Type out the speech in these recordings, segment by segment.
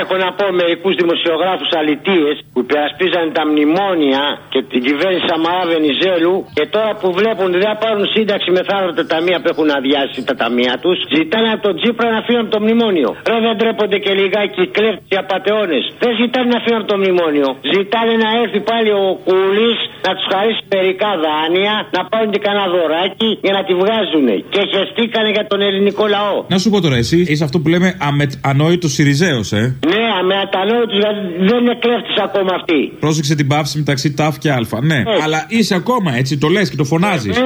Έχω να πω μερικούς δημοσιογράφους αλητίες που υπερασπίζανε τα μνημόνια και την κυβέρνηση Σαμαρά Βενιζέλου και τώρα που βλέπουν ότι δεν θα πάρουν σύνταξη μεθαύριο τα ταμεία που έχουν αδειάσει τα ταμεία τους, ζητάνε από τον Τζίπρα να φύγουν από το μνημόνιο. Ρε δεν τρέπονται και λιγάκι οι κλέφτες και απαταιώνε. Δεν ζητάνε να φύγουν από το μνημόνιο. Ζητάνε να έρθει πάλι ο Κούλης να τους χαρίσει μερικά δάνεια, να πάρουν και κανένα δωράκι για να τη βγάζουν. Και χεστήκανε για τον ελληνικό λαό. Να σου πω τώρα, εσύ είσαι αυτό που λέμε ανόητος Σιριζέος, ε. Ναι, αμετανόητο γιατί δεν είναι κλέφτης ακόμα αυτή. Πρόσεξε την πάυση μεταξύ ΤΑΦ και Α. Ναι, αλλά είσαι ακόμα έτσι, το λες και το φωνάζεις.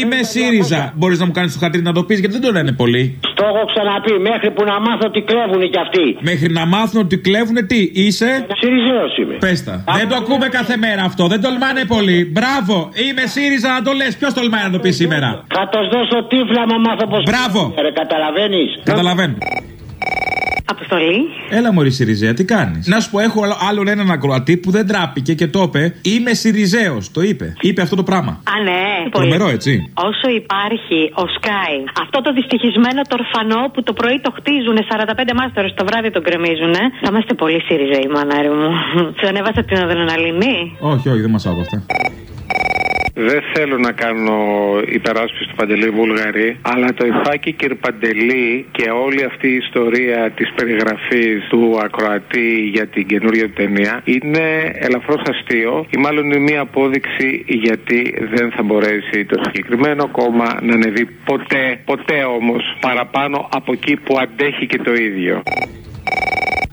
Είμαι ΣΥΡΙΖΑ. Μπορείς να μου κάνεις το χαρτί να το πεις γιατί δεν το λένε πολύ. Το έχω ξαναπεί, μέχρι που να μάθω ότι κλέβουν κι αυτοί. Μέχρι να μάθουν ότι κλέβουν τι, είσαι; ΣΥΡΙΖΑ είμαι. Πέστα. Δεν το ακούμε κάθε μέρα αυτό, δεν τολμάνε πολύ. Μπράβο, είμαι ΣΥΡΙΖΑ να το λες. Ποιος τολμάει να το πει σήμερα; Θα το δώσω τύφλα μα μάθω πώ. Μπράβο. Καταλαβαίνεις. Καταλαβαίνω. Αποστολή. Έλα, Μωρή Σιριζέα, τι κάνεις; Να σου πω, έχω άλλον έναν ακροατή που δεν τράπηκε και το είπε. Είμαι Σιριζέος. Το είπε. Είπε αυτό το πράγμα. Α, ναι. Τρομερό, έτσι. Όσο υπάρχει ο Σκάι, αυτό το δυστυχισμένο τορφανό που το πρωί το χτίζουν 45 μάστερο το βράδυ τον κρεμίζουν, θα είμαστε πολύ Σιριζέοι, μανάρι μου. Σου ανέβασα την αδρεναλίνη; Όχι, όχι, δεν μας άκου αυτά. Δεν θέλω να κάνω υπεράσπιση του Παντελή Βουλγαρή, αλλά το υφάκι Κυρπαντελή και όλη αυτή η ιστορία της περιγραφής του ακροατή για την καινούργια ταινία είναι ελαφρώς αστείο ή μάλλον είναι μια απόδειξη γιατί δεν θα μπορέσει το συγκεκριμένο κόμμα να ανεβεί ποτέ, ποτέ όμως παραπάνω από εκεί που αντέχει και το ίδιο.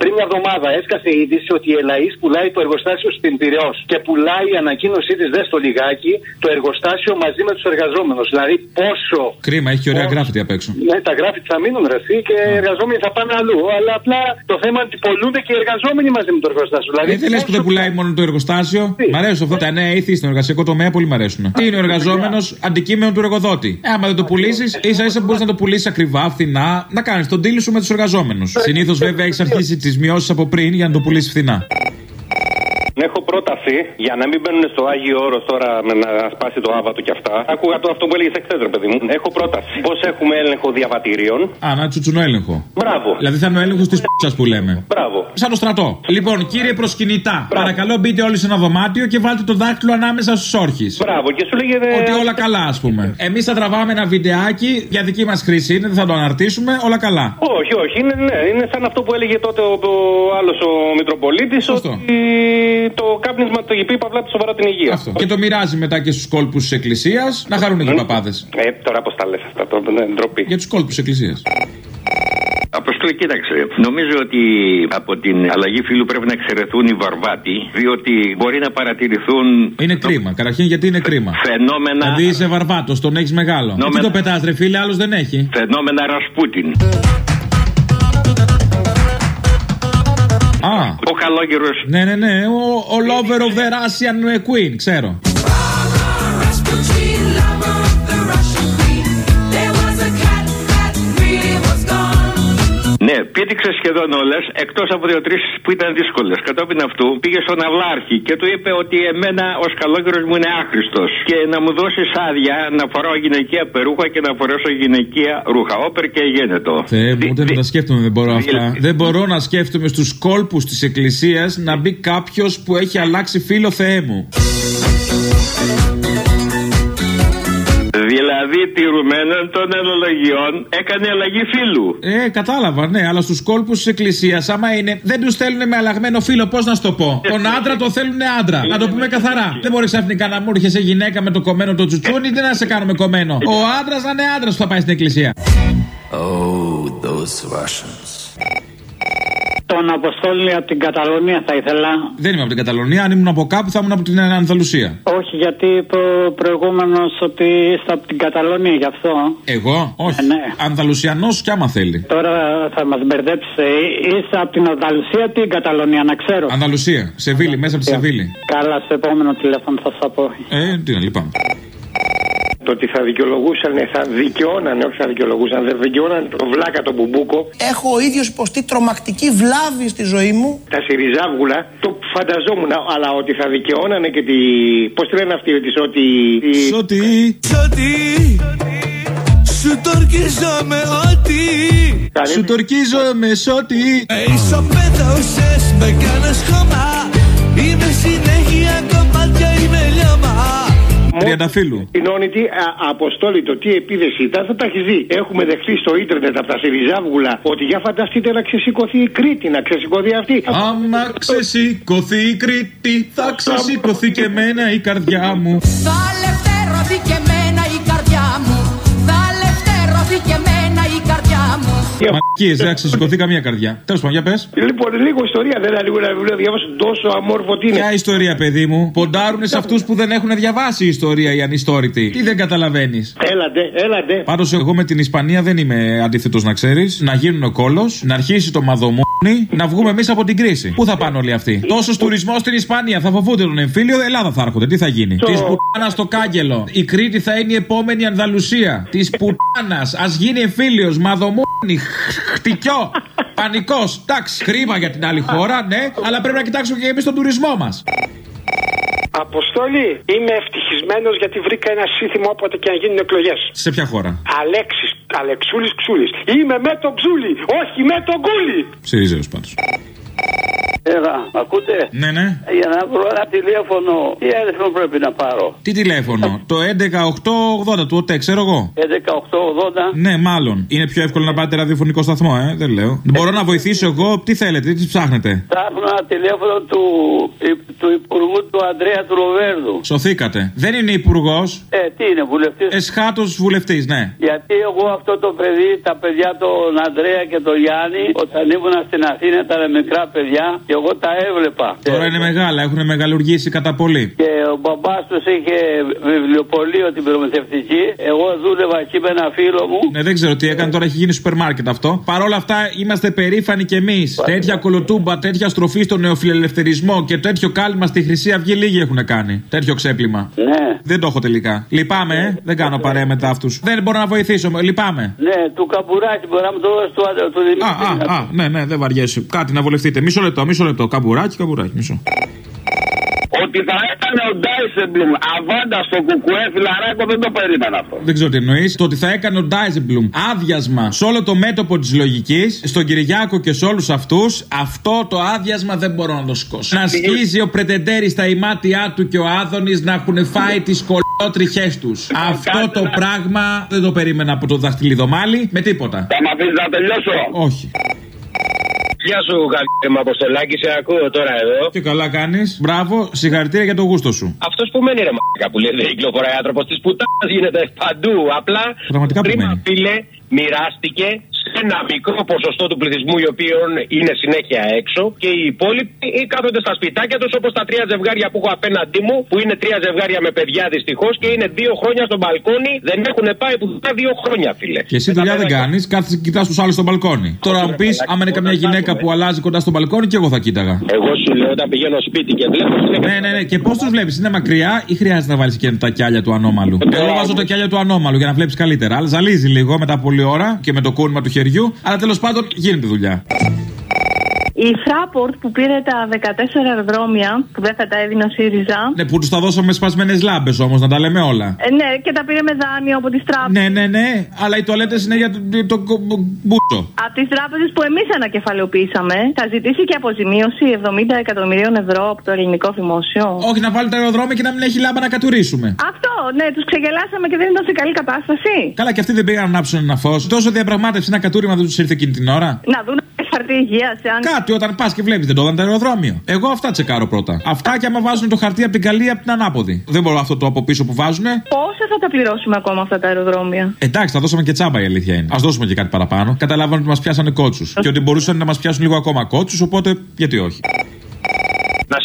Πριν μια εβδομάδα έσκασε η είδηση ότι η Ελαή πουλάει το εργοστάσιο στην Πυραιός και πουλάει η ανακοίνωσή της δες στο λιγάκι το εργοστάσιο μαζί με τους εργαζόμενους. Δηλαδή πόσο. Κρίμα, έχει και ωραία γράφητη απ' έξω. Ναι, τα γράφητη θα μείνουν ρευστοί και οι εργαζόμενοι θα πάνε αλλού. Αλλά απλά το θέμα είναι ότι πολλούνται και οι εργαζόμενοι μαζί με το εργοστάσιο. Δηλαδή, ε, δεν λες που δεν πουλάει μόνο το εργοστάσιο. Μ' αρέσουν αυτά τα νέα ήθη στον εργασιακό τομέα, πολύ μ' αρέσουν. Τι είναι ο εργαζόμενος; Αντικείμενο του εργοδότη. Ε, άμα δεν το πουλήσεις, ίσα ίσα μπορείς να το πουλήσεις ακριβά, φθηνά, να κάνεις τον τίλι σου με τους εργαζόμενους. Συνήθως βέβαια έχεις αρχίσει τις μειώσεις από πριν για να το πουλήσεις φθηνά. Έχω πρόταση για να μην μπαίνουν στο Άγιο Όρος τώρα με να σπάσει το άβατο και αυτά. Άκουγα το αυτό που έλεγες εχθές, ρε παιδί μου. Έχω πρόταση. Πώς έχουμε έλεγχο διαβατηρίων; Α, να τσουτσουνό έλεγχο. Μπράβο. Δηλαδή θα είναι ο έλεγχος της πίτσα που λέμε. Μπράβο. Σαν το στρατό. Λοιπόν, κύριε προσκυνητά, παρακαλώ μπείτε όλοι σε ένα δωμάτιο και βάλτε το δάκτυλο ανάμεσα στους όρχε. Μπράβο. Και σου λέγεται. Ότι όλα καλά, ας πούμε. Εμείς θα τραβάμε ένα βιντεάκι για δική μας χρήση είναι, δεν θα το αναρτήσουμε, όλα καλά. Όχι, όχι. Είναι, ναι, είναι σαν αυτό που έλεγε τότε ο, ο άλλος ο Μητροπολίτης. Ότι το κάπνισμα το γηπεί παυλά τη σοβαρά την υγεία. Αυτό. Και το μοιράζει μετά και στους κόλπους της Εκκλησίας να χαρούν και οι παπάδες. Ε, τώρα πώς τα λες αυτά, το ναι, ντροπή. Για τους κόλπους της Εκκλησίας. Αποστολή, κοίταξε. Νομίζω ότι από την αλλαγή φύλου πρέπει να εξαιρεθούν οι βαρβάτοι, διότι μπορεί να παρατηρηθούν. Είναι κρίμα. Καταρχήν γιατί είναι κρίμα; Φαινόμενα. Δηλαδή είσαι βαρβάτος, τον έχεις μεγάλο. Νόμε... Τι το πετάς, ρε φίλε, άλλος δεν έχει. Φαινόμενα Ρασπούτιν. Ο καλόγερος. Ναι, ναι, ναι. Ο, ο lover of the Russian Queen, ξέρω. Πήδηξε σχεδόν όλες, εκτός από δύο-τρεις που ήταν δύσκολες. Κατόπιν αυτού πήγε στον Αυλάρχη και του είπε ότι εμένα ο σκαλόγερο μου είναι άχρηστος. Και να μου δώσεις άδεια να φοράω γυναικεία περούχα και να φορέσω γυναικεία ρούχα. Όπερ και γένετο. Θεέ μου, ούτε να τα σκέφτομαι, δεν μπορώ αυτά. Δεν μπορώ να σκέφτομαι στους κόλπους της Εκκλησίας να μπει κάποιος που έχει αλλάξει φίλο Θεέ μου. Δηλαδή, τηρουμένων των ενολογιών έκανε αλλαγή φίλου. Ε, κατάλαβα, ναι, αλλά στου κόλπου τη Εκκλησία, άμα είναι. Δεν του θέλουν με αλλαγμένο φίλο, πώ να σου το πω. Τον άντρα το θέλουν άντρα. Να το πούμε καθαρά. Δεν μπορεί ξαφνικά να μου έρχεσαι γυναίκα με το κομμένο το τσουτσούνι, δεν να σε κάνουμε κομμένο. Ο άντρα να είναι άντρα που θα πάει στην Εκκλησία. Oh, those Russians. Τον Αποστόλη από την Καταλωνία θα ήθελα. Δεν είμαι από την Καταλωνία. Αν ήμουν από κάπου θα ήμουν από την Ανδαλουσία. Όχι, γιατί είπε ο προηγούμενος ότι είστε από την Καταλωνία, γι' αυτό. Εγώ, όχι. Ε, ναι. Ανδαλουσιανός κι άμα θέλει. Τώρα θα μας μπερδέψει. Είστε από την Ανδαλουσία ή την Καταλωνία, να ξέρω. Ανδαλουσία. Σεβίλη, μέσα από τη Σεβίλη. Καλά, στο επόμενο τηλέφωνο θα σας πω. Ε, τι να λυπάμαι. Το ότι θα δικαιολογούσαν, θα δικαιώνανε, όχι θα δικαιολογούσαν, δεν δικαιώνανε τον βλάκα τον Μπουμπούκο. Έχω ο ίδιος υποστεί τρομακτική βλάβη στη ζωή μου. Τα Σιριζάβγουλα, το φανταζόμουν, αλλά ότι θα δικαιώνανε και τη. Πώς τη λένε αυτή, τη Σότι. Σότι. Σότι. Σου τορκίζομαι ότι Σου τορκίζομαι ό,τι Ισοπαίδωσες με κάνες χώμα Τριανταφύλου. Κοινώνητη, αποστόλη το τι επίδεση ήταν, θα τα έχει δει. Έχουμε δεχθεί στο ίντερνετ από τα Σιριζάβγουλα ότι για φανταστείτε να ξεσηκωθεί η Κρήτη, να ξεσηκωθεί αυτή. Άμα ξεσηκωθεί η Κρήτη, θα ξεσηκωθεί και εμένα η καρδιά μου. Θα ελευθερωθεί και εμένα Μακίε, δεν θα ξεσηκωθεί καμία καρδιά. Τέλος πάντων, για πες. Λοιπόν, λίγο ιστορία δεν είναι λίγο ένα βιβλίο διάβασα τόσο αμόρφο τι είναι. Ποια ιστορία, παιδί μου; Ποντάρουν σε αυτούς που δεν έχουν διαβάσει ιστορία οι ανιστόρητοι. Τι δεν καταλαβαίνεις; Έλατε, έλατε. Πάντως, εγώ με την Ισπανία δεν είμαι αντίθετος να ξέρεις. Να γίνουν ο κόλος, να αρχίσει το μαδομούνι, να βγούμε εμείς από την κρίση. Πού θα πάνε όλοι αυτοί; Τόσος τουρισμός στην Ισπανία θα φοβούνται τον εμφύλιο, Ελλάδα θα έρχονται. Τι θα γίνει; Της πουτάνας στο κάγκελο. Η Κρήτη θα είναι η επόμενη Ανδαλουσία. Της πουτάνας. Α γίνει εμφύλιος, μαδομούνι, χτυκιό. Πανικός. Εντάξει, κρίμα για την άλλη χώρα, ναι, αλλά πρέπει να κοιτάξουμε και εμείς τον τουρισμό μας. Αποστόλη, είμαι ευτυχισμένος γιατί βρήκα ένα σύνθημα όποτε και αν γίνουν εκλογές. Σε ποια χώρα; Αλέξης, Αλεξούλης Ξούλης. Είμαι με τον Ξούλη, όχι με τον Κούλη. Σιριζέο πάντως. Έλα, μ' ακούτε; Ναι, ναι. Για να βρω ένα τηλέφωνο, τι αριθμό πρέπει να πάρω; Τι τηλέφωνο, το 11880 του ΟΤΕ, ξέρω εγώ. 11880. Ναι, μάλλον. Είναι πιο εύκολο να πάτε ραδιοφωνικό σταθμό, ε. Δεν λέω. Μπορώ να βοηθήσω εγώ, τι θέλετε, τι ψάχνετε; Ψάχνω ένα τηλέφωνο του, του Υπουργού του Αντρέα του Ροβέρδου. Σωθήκατε. Δεν είναι υπουργός. Ε, τι είναι, βουλευτής; Εσχάτως βουλευτής, ναι. Γιατί εγώ αυτό το παιδί, τα παιδιά τον Αντρέα και τον Γιάννη, όταν ήμουν στην Αθήνα ήταν μικρά παιδιά και εγώ τα έβλεπα. Τώρα είναι μεγάλα, έχουν μεγαλουργήσει κατά πολύ. Και ο μπαμπάς τους είχε βιβλιοπωλείο την προμηθευτική. Εγώ δούλευα εκεί με ένα φίλο μου. Ναι, δεν ξέρω τι έκανε, τώρα έχει γίνει σούπερ μάρκετ αυτό. Παρ' όλα αυτά είμαστε περήφανοι κι εμείς. Τέτοια κολοτούμπα, τέτοια στροφή στο νεοφιλελευθερισμό και τέτοιο κάλυμα στη Χρυσή Αυγή λίγοι έχουν κάνει. Τέτοιο ξέπλυμα. Ναι. Δεν το έχω τελικά. Λυπάμαι, ε. δεν κάνω παρέα μετά αυτούς. Δεν μπορώ να βοηθήσω, λυπάμαι. Ναι, του καμπουράκι μπορεί να μου το δώσει του, του Δημήτρη. Α, α, α, ναι, ναι, δεν βαριέσαι. Κάτι να βολευτείτε. Μισό λεπτό, μισό λεπτό. Καμπουράκι, καμπουράκι, μισό. Ότι θα έκανε ο Ντάισεμπλουμ αβάντα στο κουκουέ φιλαράκο δεν το περίμενα αυτό. Δεν ξέρω τι εννοείς. Το ότι θα έκανε ο Ντάιζεμπλουμ άδειασμα σε όλο το μέτωπο της λογικής, στον Κυριάκο και σε όλους αυτούς, αυτό το άδειασμα δεν μπορώ να το σηκώσω. Να σκίζει ο Πρετεντέρη στα ημάτια του και ο Άδωνης να έχουν φάει τις κολότριχές τους. Αυτό το πράγμα δεν το περίμενα από το δαχτυλιδομάλι με τίποτα. Θα με αφήσεις να τελειώσω; Όχι. Γεια σου, καλή μου Αποστολάκη, σε ακούω τώρα εδώ. Και καλά κάνεις. Μπράβο, συγχαρητήρια για το γούστο σου. Αυτός που μένει ρε μαλάκα που λέει δεν κυκλοφοράει άνθρωπος της πουτάνα γίνεται παντού. Απλά Πραγματικά που κρίμα, μένει. φίλε, μοιράστηκε σε ένα μικρό ποσοστό του πληθυσμού οι οποίοι είναι συνέχεια έξω και οι υπόλοιποι ή κάθονται στα σπιτάκια τους όπως τα τρία ζευγάρια που έχω απέναντί μου που είναι τρία ζευγάρια με παιδιά δυστυχώς και είναι δύο χρόνια στο μπαλκόνι δεν έχουν πάει πουθενά δύο χρόνια φίλε. Και εσύ δουλειά δεν κάνεις, κάθεσαι και κοιτάς τους άλλους στο μπαλκόνι. Τώρα μου πεις, άμα είναι καμιά γυναίκα που αλλάζει κοντά στο μπαλκόνι, και εγώ θα κοίταγα. Εγώ σου λέω όταν πηγαίνω σπίτι και βλέπω. Ναι, ναι, ναι. Και πώς τους βλέπεις, είναι μακριά ή χρειάζεται να βάλεις και τα κιάλια του ανώμαλου; Εγώ βάζω τα κιάλια του ανώμαλου για να βλέπεις καλύτερα. Αλλά ζαλίζει λίγο μετά πολλή ώρα και με το κούνημα του χεριού. Αλλά τέλος πάντων γίνεται δουλειά. Η Fraport που πήρε τα 14 αεροδρόμια που δεν θα τα έδινε ο ΣΥΡΙΖΑ. Ναι, που τους τα δώσαμε με σπασμένες λάμπες όμως, να τα λέμε όλα. Ε, ναι, και τα πήρε με δάνειο από τις τράπεζες. Ναι, ναι, ναι, αλλά οι τουαλέτες είναι για τον το, το, μπούτσο. Από τις τράπεζες που εμείς ανακεφαλαιοποιήσαμε, θα ζητήσει και αποζημίωση 70 εκατομμυρίων ευρώ από το ελληνικό δημόσιο. Όχι, να βάλει τα αεροδρόμια και να μην έχει λάμπα να κατουρίσουμε. Αυτό, ναι, τους ξεγελάσαμε και δεν ήταν σε καλή κατάσταση. Καλά, και αυτοί δεν πήγαν να ανάψουν ένα φως. Τόσο διαπραγμάτευση, ένα κατούριμα δεν τους ήρθε εκείνη την ώρα. Να δουν χαρτί υγείας, αν. Κάτι όταν πας και βλέπεις δεν το είδαν το αεροδρόμιο. Εγώ αυτά τσεκάρω πρώτα. Αυτά και άμα βάζουν το χαρτί από την καλή από την ανάποδη. Δεν μπορώ αυτό το από πίσω που βάζουν. Πόσα θα τα πληρώσουμε ακόμα αυτά τα αεροδρόμια; Εντάξει, θα δώσαμε και τσάμπα η αλήθεια είναι. Α δώσουμε και κάτι παραπάνω. Καταλάβανε ότι μας πιάσανε κότσους. Και ότι μπορούσαν να μας πιάσουν λίγο ακόμα κότσους, οπότε γιατί όχι.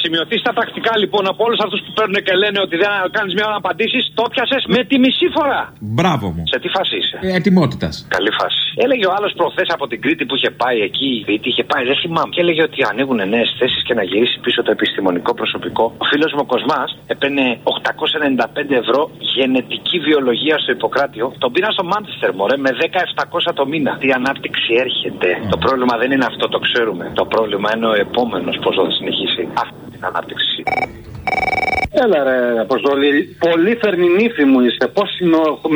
Να σημειωθεί στα πρακτικά λοιπόν από όλους αυτούς που παίρνουν και λένε ότι δεν κάνεις μια ώρα να απαντήσεις, το πιασε με τη μισή φορά. Μπράβο μου. Σε τι φάση είσαι; Ε, Ετοιμότητας. Καλή φάση. Έλεγε ο άλλος προχθές από την Κρήτη που είχε πάει εκεί, η Κρήτη είχε πάει, δεν θυμάμαι. Και έλεγε ότι ανοίγουν νέες θέσεις και να γυρίσει πίσω το επιστημονικό προσωπικό. Ο φίλος μου ο Κοσμάς έπαιρνε 895 ευρώ γενετική βιολογία στο Ιπποκράτιο. Τον πήρα στο Μάντσεστερ, μωρέ, με 10-700 το μήνα. Τι ανάπτυξη έρχεται. Το πρόβλημα δεν είναι αυτό, το ξέρουμε. Το πρόβλημα είναι ο επόμενος πώς θα συνεχίσει αυτή την ανάπτυξη. Έλα ρε Αποστολή, πολύ θερμινήφη μου είσαι. Πόσε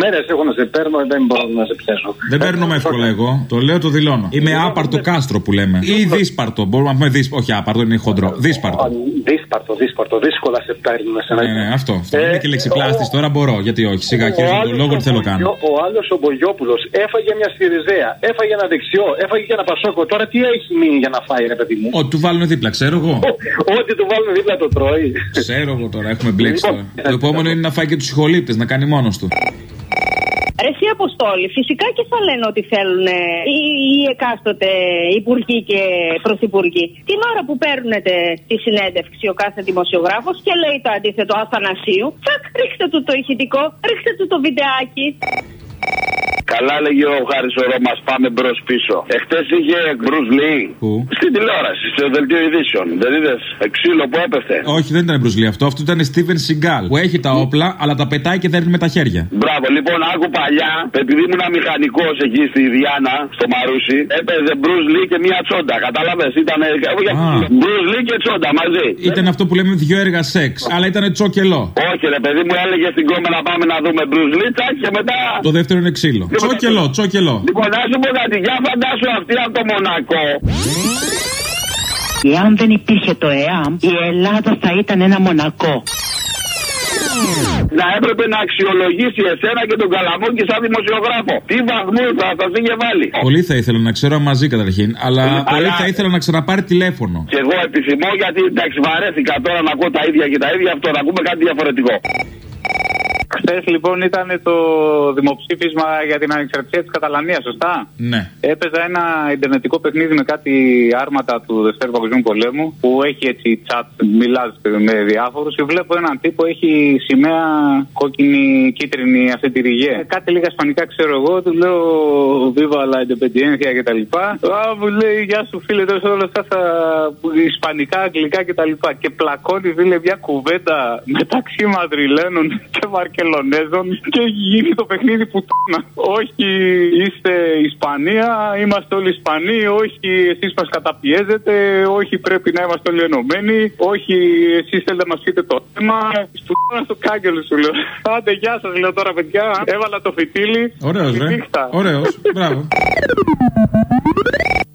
μέρες έχω να σε παίρνω, δεν μπορώ να σε πιάσω. Δεν παίρνω με εύκολα εγώ. Το λέω, το δηλώνω. Είμαι άπαρτο κάστρο που λέμε. Ή δύσπαρτο. Μπορούμε να πούμε δύσπαρτο. Όχι άπαρτο, είναι χοντρό. Δύσπαρτο. Δύσπαρτο, δύσπαρτο. Δύσκολα σε παίρνουν σε Ναι, ναι, αυτό. αυτό. Είναι και λεξιπλάστη τώρα μπορώ. Γιατί όχι. Σιγά χαίρομαι τον λόγο τι θέλω κάνω. Ο άλλος ο Μπογιόπουλος έφαγε μια Σιριζέα, έφαγε ένα δεξιό, έφαγε και ένα Πασόκο. Τώρα τι έχει μείνει για να φάει, ρε παιδί μου; Ό,τι του βάλουν δίπλα, ξέρω εγώ. Ό,τι του βάλουν δίπλα το τρώει. Ξέρω εγώ τώρα, έχουμε μπλέξει Λοιπόν, τώρα. Το επόμενο είναι να φάει και τους συγχολήπτε, να κάνει μόνος του. Ρε εσύ Αποστόλη, φυσικά και θα λένε ότι θέλουν ε, οι, οι εκάστοτε υπουργοί και πρωθυπουργοί. Την ώρα που παίρνουν τη συνέντευξη ο κάθε δημοσιογράφος και λέει το αντίθετο Αθανασίου, τσακ, ρίξτε του το ηχητικό, ρίξτε του το βιντεάκι. Καλά λέγει ο Χάρης ο Ρώμας, πάμε μπρος πίσω. Εχθές είχε Bruce Lee Πού; στην τηλεόραση, στο δελτίο ειδήσεων. Δεν είδες; Ξύλο που έπεφτε; Όχι, δεν ήταν Μπρουσλί αυτό. Αυτό ήταν Steven Seagal που έχει τα όπλα, αλλά τα πετάει και δέρνει με τα χέρια. Μπράβο, λοιπόν, άκου παλιά, επειδή ήμουν μηχανικός εκεί στη Διάνα, στο Μαρούσι, έπαιζε Bruce Lee και μία τσόντα. Κατάλαβε, ήταν. Bruce Lee και τσόντα μαζί. Ήταν αυτό που λέμε δυο έργα σεξ, αλλά ήταν τσόκελό. Όχι, ρε παιδί μου, έλεγε στην κόμμα να πάμε να δούμε Bruce Lee, τσακ, και μετά. Το δεύτερο είναι ξύλο. Τσόκελό, τσόκελό. Λοιπόν, να σου πω κάτι, για φαντάσου αυτή από το Μονακό. Εάν δεν υπήρχε το ΕΑΜ, η Ελλάδα θα ήταν ένα μονακό. Να έπρεπε να αξιολογήσει εσένα και τον Καλαμόκη σαν δημοσιογράφο. Τι βαθμού θα σας είχε βάλει. Πολύ θα ήθελα να ξέρω μαζί καταρχήν, αλλά Αλλά- πολύ θα ήθελα να ξαναπάρει τηλέφωνο. Και εγώ επιθυμώ γιατί εντάξει βαρέθηκα τώρα να ακούω τα ίδια και τα ίδια αυτό, να ακούμε κάτι διαφορετικό. Χθες λοιπόν ήταν το δημοψήφισμα για την ανεξαρτησία της Καταλανίας, σωστά; Ναι. Έπαιζα ένα ιντερνετικό παιχνίδι με κάτι άρματα του Δευτέρου Παγκοσμίου Πολέμου που έχει έτσι chat, μιλάς με διάφορους και βλέπω έναν τύπο έχει σημαία κόκκινη, κίτρινη αυτή τη ριγέ. Ε, Κάτι λίγα ισπανικά ξέρω εγώ, του λέω Viva la independencia και τα λοιπά. Α, μου λέει Γεια σου φίλε, τώρα όλα αυτά στα ισπανικά, αγγλικά και τα λοιπά. Και πλακώνει φίλε μια κουβέντα μεταξύ Μαδριλένων και Βαρκελονέζων και έχει γίνει το παιχνίδι που Όχι είστε Ισπανία, είμαστε όλοι Ισπανοί, όχι εσείς μας καταπιέζετε, όχι πρέπει να είμαστε όλοι ενωμένοι, όχι εσείς θέλετε να μας πείτε το θέμα. Του στο κάγκελο σου λέω. Άντε γεια σας λέω τώρα παιδιά, έβαλα το φιτίλι. Ωραίος, ρε. Νύχτα. Ωραίος. Μπράβο.